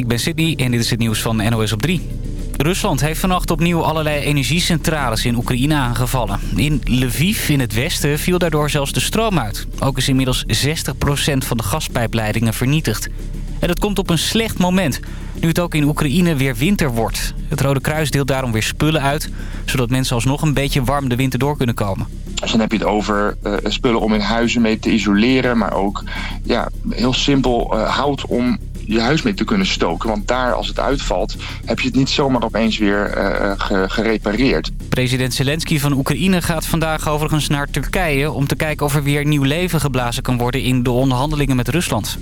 Ik ben Sydney en dit is het nieuws van NOS op 3. Rusland heeft vannacht opnieuw allerlei energiecentrales in Oekraïne aangevallen. In Lviv in het westen viel daardoor zelfs de stroom uit. Ook is inmiddels 60% van de gaspijpleidingen vernietigd. En dat komt op een slecht moment, nu het ook in Oekraïne weer winter wordt. Het Rode Kruis deelt daarom weer spullen uit... zodat mensen alsnog een beetje warm de winter door kunnen komen. Dus dan heb je het over uh, spullen om in huizen mee te isoleren... maar ook ja, heel simpel uh, hout om je huis mee te kunnen stoken. Want daar, als het uitvalt, heb je het niet zomaar opeens weer uh, ge gerepareerd. President Zelensky van Oekraïne gaat vandaag overigens naar Turkije... om te kijken of er weer nieuw leven geblazen kan worden in de onderhandelingen met Rusland.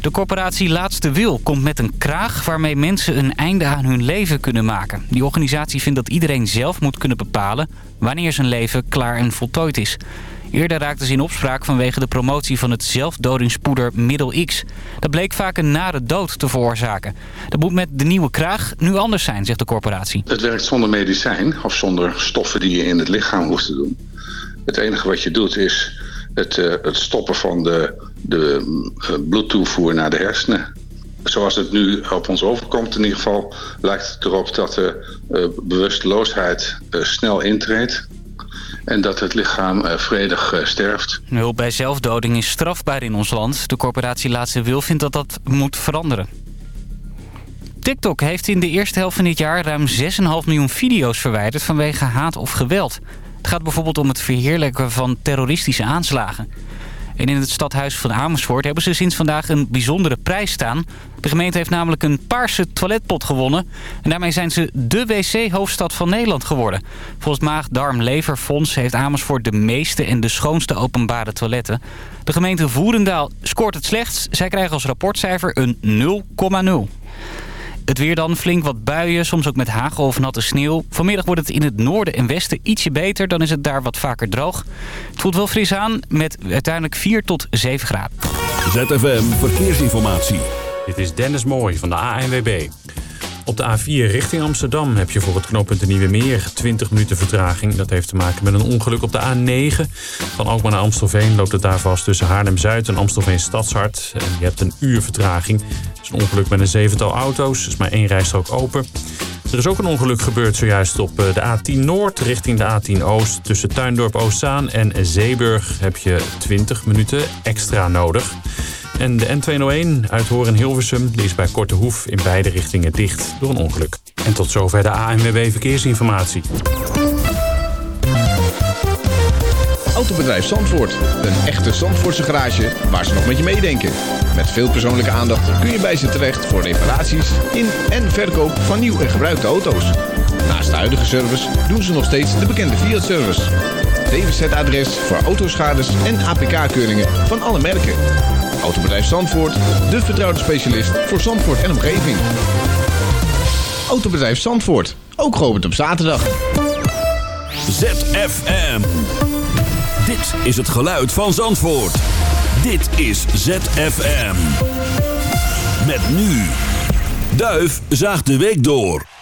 De corporatie Laatste Wil komt met een kraag waarmee mensen een einde aan hun leven kunnen maken. Die organisatie vindt dat iedereen zelf moet kunnen bepalen wanneer zijn leven klaar en voltooid is. Eerder raakte ze in opspraak vanwege de promotie van het zelfdodingspoeder Middel X. Dat bleek vaak een nare dood te veroorzaken. Dat moet met de nieuwe kraag nu anders zijn, zegt de corporatie. Het werkt zonder medicijn of zonder stoffen die je in het lichaam hoeft te doen. Het enige wat je doet is het, uh, het stoppen van de, de uh, bloedtoevoer naar de hersenen. Zoals het nu op ons overkomt in ieder geval... lijkt het erop dat de uh, bewusteloosheid snel intreedt en dat het lichaam uh, vredig uh, sterft. Hulp bij zelfdoding is strafbaar in ons land. De corporatie Laatste Wil vindt dat dat moet veranderen. TikTok heeft in de eerste helft van dit jaar ruim 6,5 miljoen video's verwijderd vanwege haat of geweld. Het gaat bijvoorbeeld om het verheerlijken van terroristische aanslagen. En in het stadhuis van Amersfoort hebben ze sinds vandaag een bijzondere prijs staan. De gemeente heeft namelijk een paarse toiletpot gewonnen. En daarmee zijn ze de wc-hoofdstad van Nederland geworden. Volgens Maag Darm Leverfonds heeft Amersfoort de meeste en de schoonste openbare toiletten. De gemeente Voerendaal scoort het slechtst. Zij krijgen als rapportcijfer een 0,0. Het weer dan, flink wat buien, soms ook met hagel of natte sneeuw. Vanmiddag wordt het in het noorden en westen ietsje beter. Dan is het daar wat vaker droog. Het voelt wel fris aan met uiteindelijk 4 tot 7 graden. ZFM Verkeersinformatie. Dit is Dennis Mooij van de ANWB. Op de A4 richting Amsterdam heb je voor het knooppunt de Nieuwe Meer 20 minuten vertraging. Dat heeft te maken met een ongeluk op de A9. Van Alkmaar naar Amstelveen loopt het daar vast tussen Haarlem-Zuid en Amstelveen Stadshart. En je hebt een uur vertraging. Het is een ongeluk met een zevental auto's. Er is maar één rijstrook open. Er is ook een ongeluk gebeurd zojuist op de A10 Noord richting de A10 Oost. Tussen Tuindorp Oostzaan en Zeeburg heb je 20 minuten extra nodig. En de N201 uit Horen-Hilversum die is bij Korte Hoef in beide richtingen dicht door een ongeluk. En tot zover de ANWB Verkeersinformatie. Autobedrijf Zandvoort. Een echte Zandvoortse garage waar ze nog met je meedenken. Met veel persoonlijke aandacht kun je bij ze terecht voor reparaties in en verkoop van nieuw en gebruikte auto's. Naast de huidige service doen ze nog steeds de bekende Fiat-service. DWZ-adres voor autoschades en APK-keuringen van alle merken. Autobedrijf Zandvoort, de vertrouwde specialist voor Zandvoort en omgeving. Autobedrijf Zandvoort, ook geopend op zaterdag. ZFM. Dit is het geluid van Zandvoort. Dit is ZFM. Met nu. Duif zaagt de week door.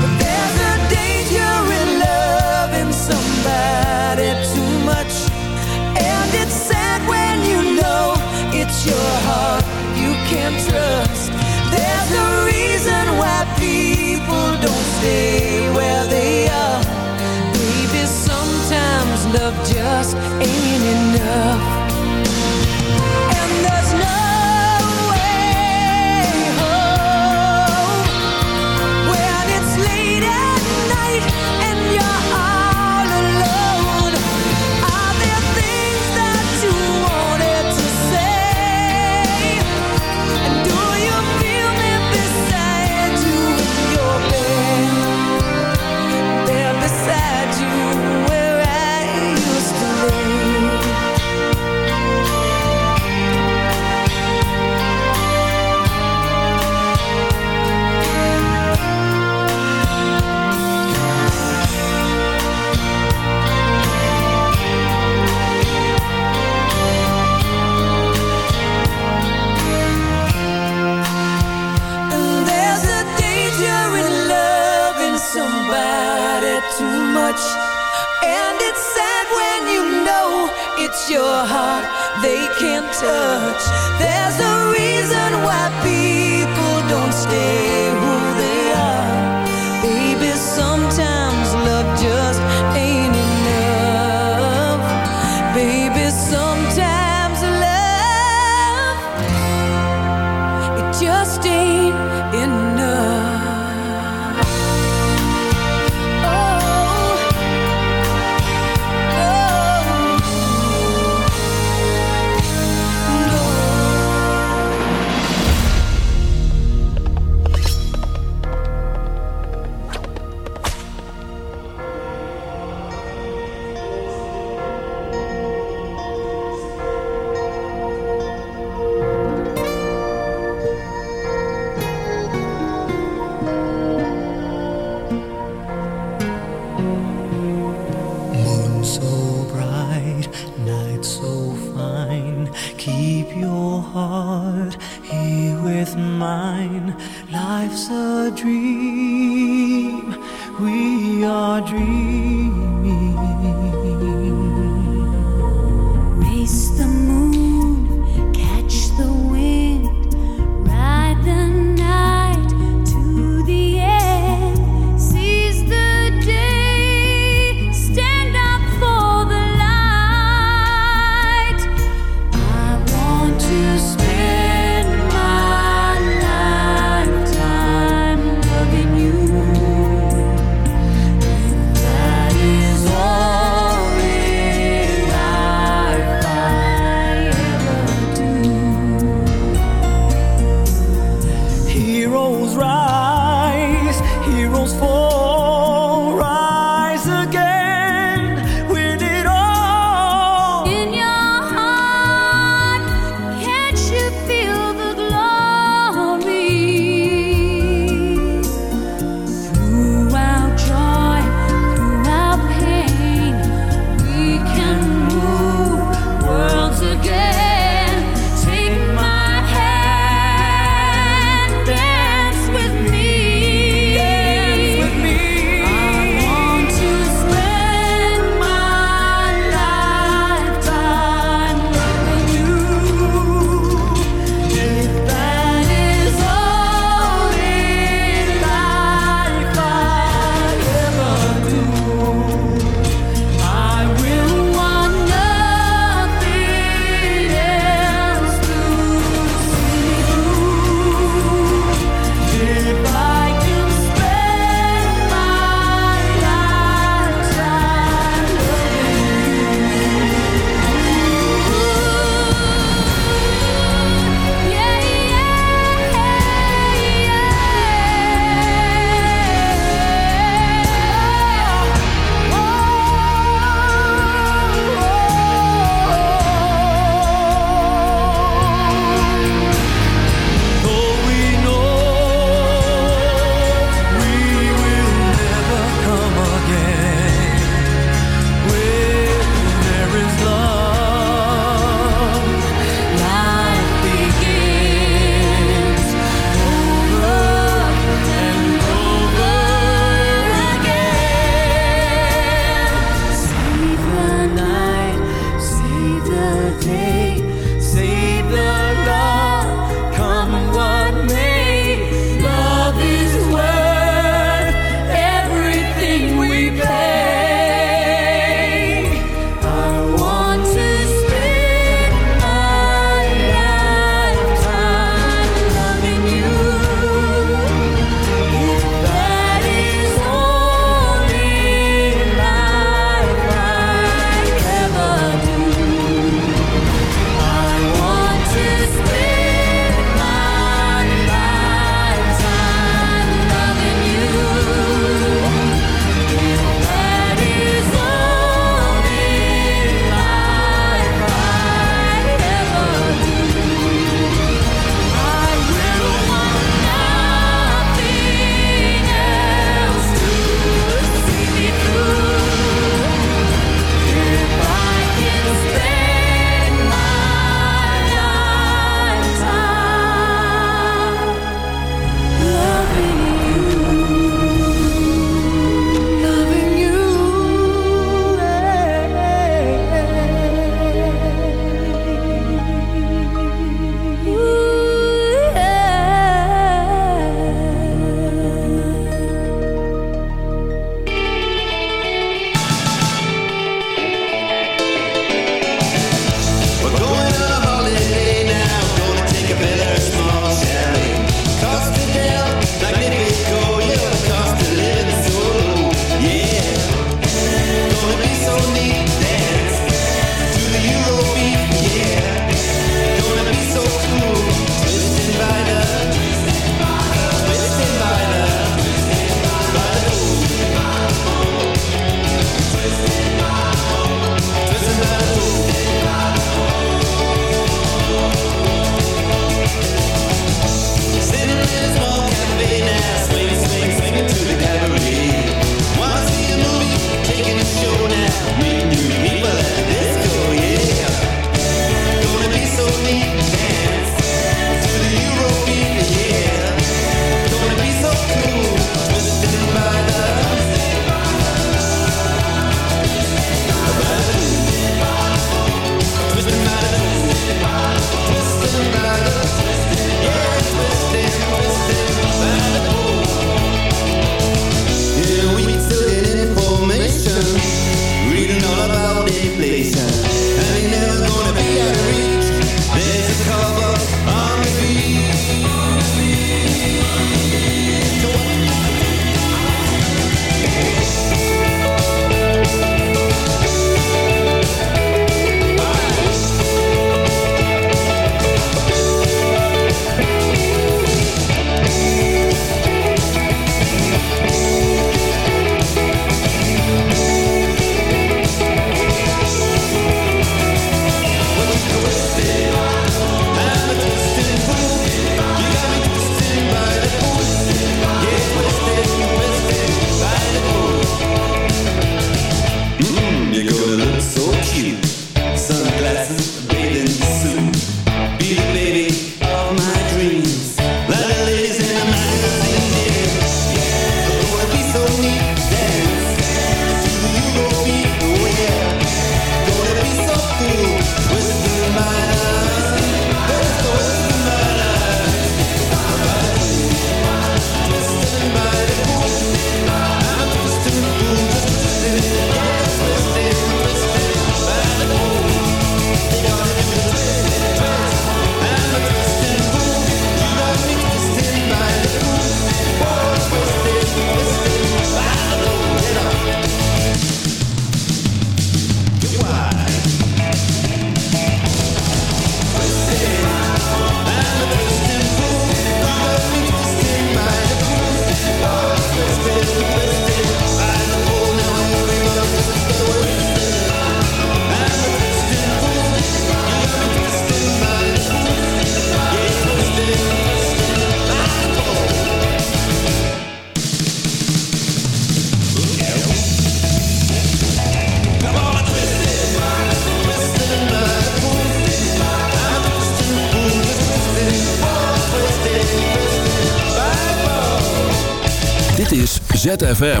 ZFM.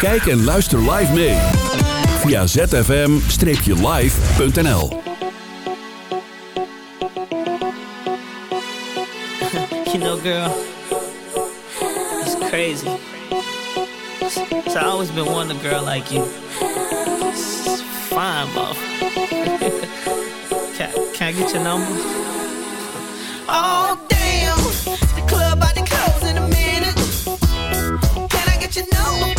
Kijk en luister live mee. Via zfm-live.nl You know girl, it's crazy. It's, I always been wanting a girl like you. It's fine, bro. can, can I get your number? Oh, you know.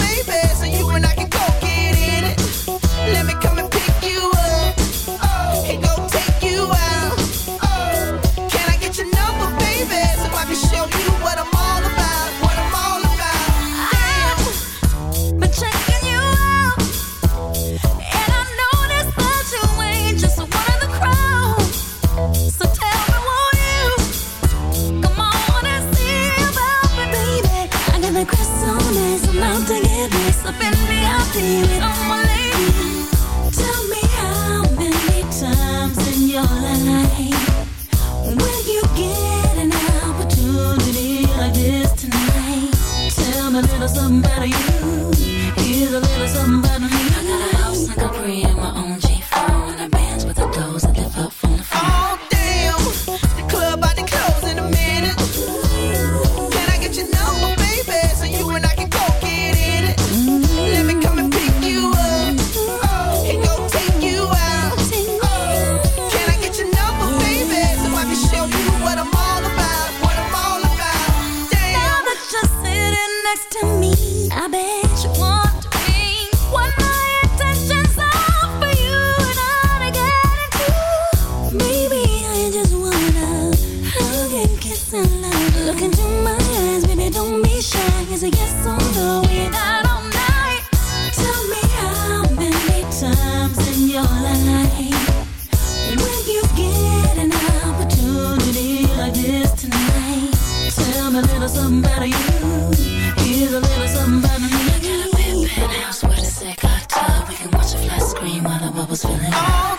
feelings. Oh.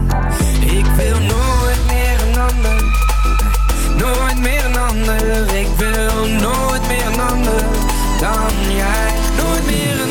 Nooit meer een ander. Ik wil nooit meer een ander dan jij. Nooit meer een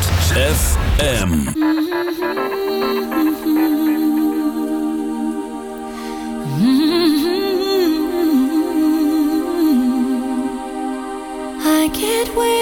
ZFM. I get wings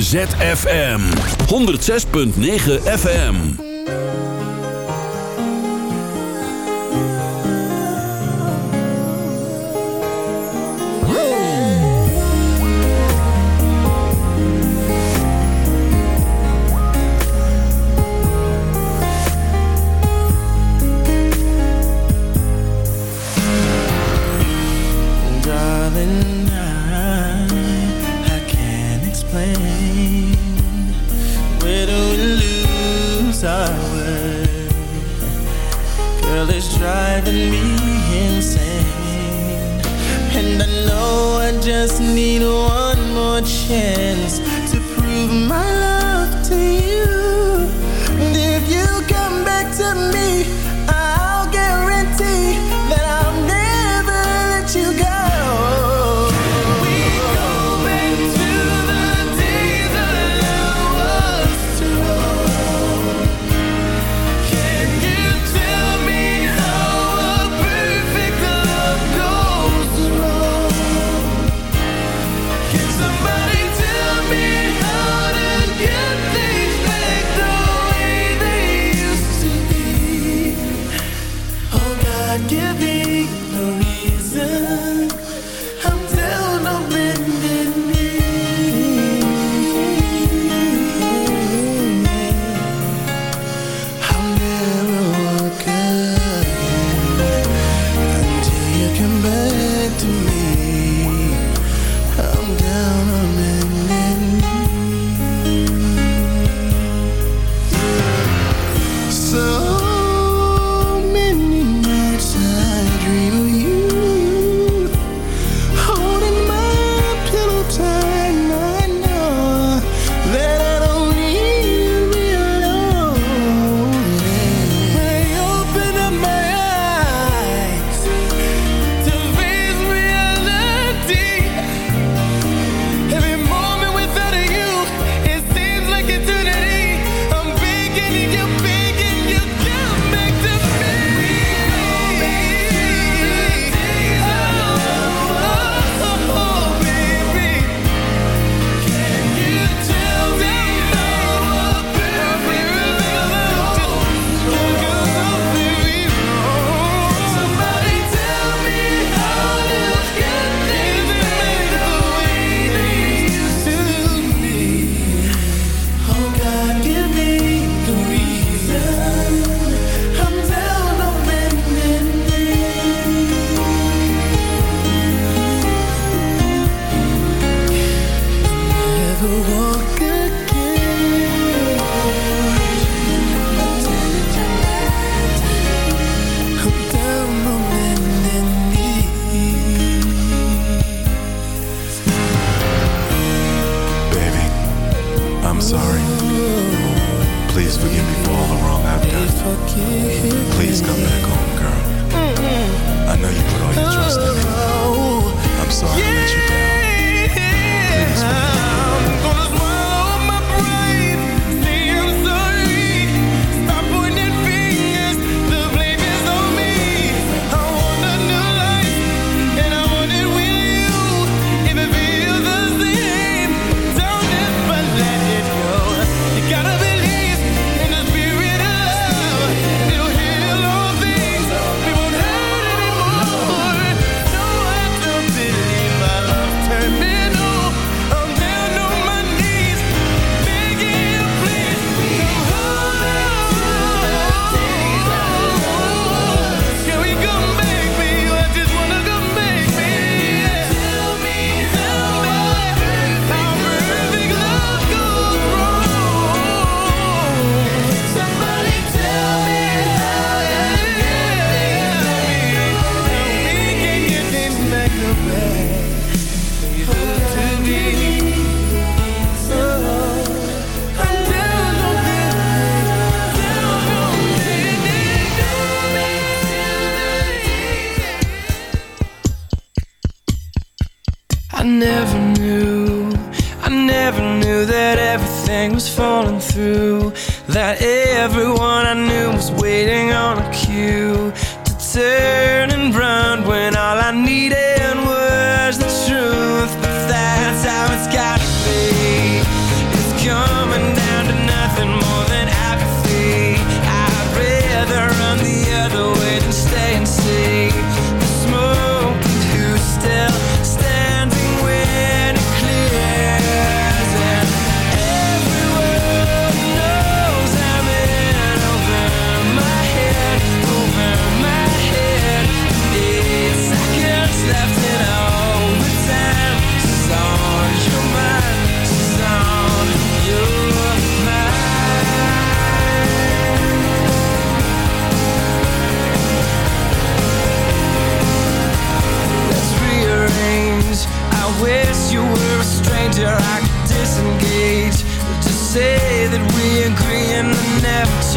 ZFM 106.9 FM.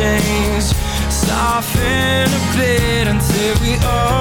change. Soften a bit until we all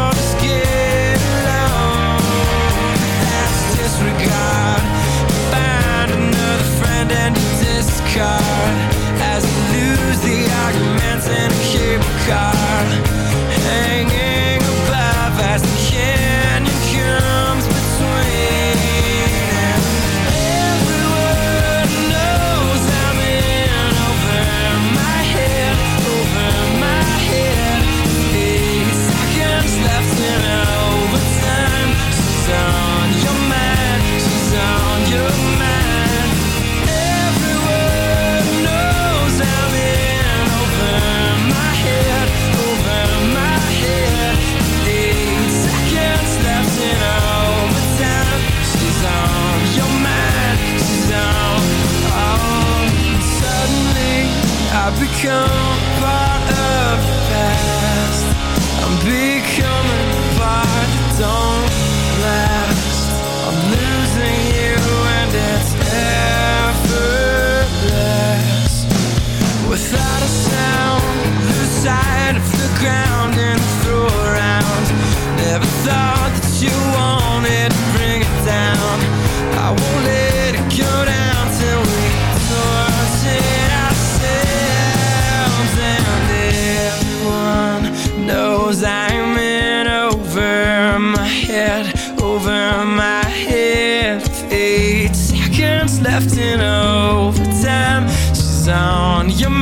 down. You're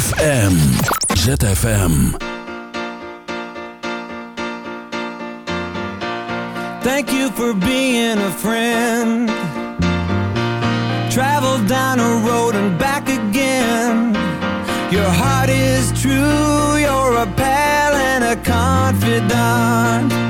ZFM. ZFM. Thank you for being a friend. Travel down a road and back again. Your heart is true, you're a pal and a confidant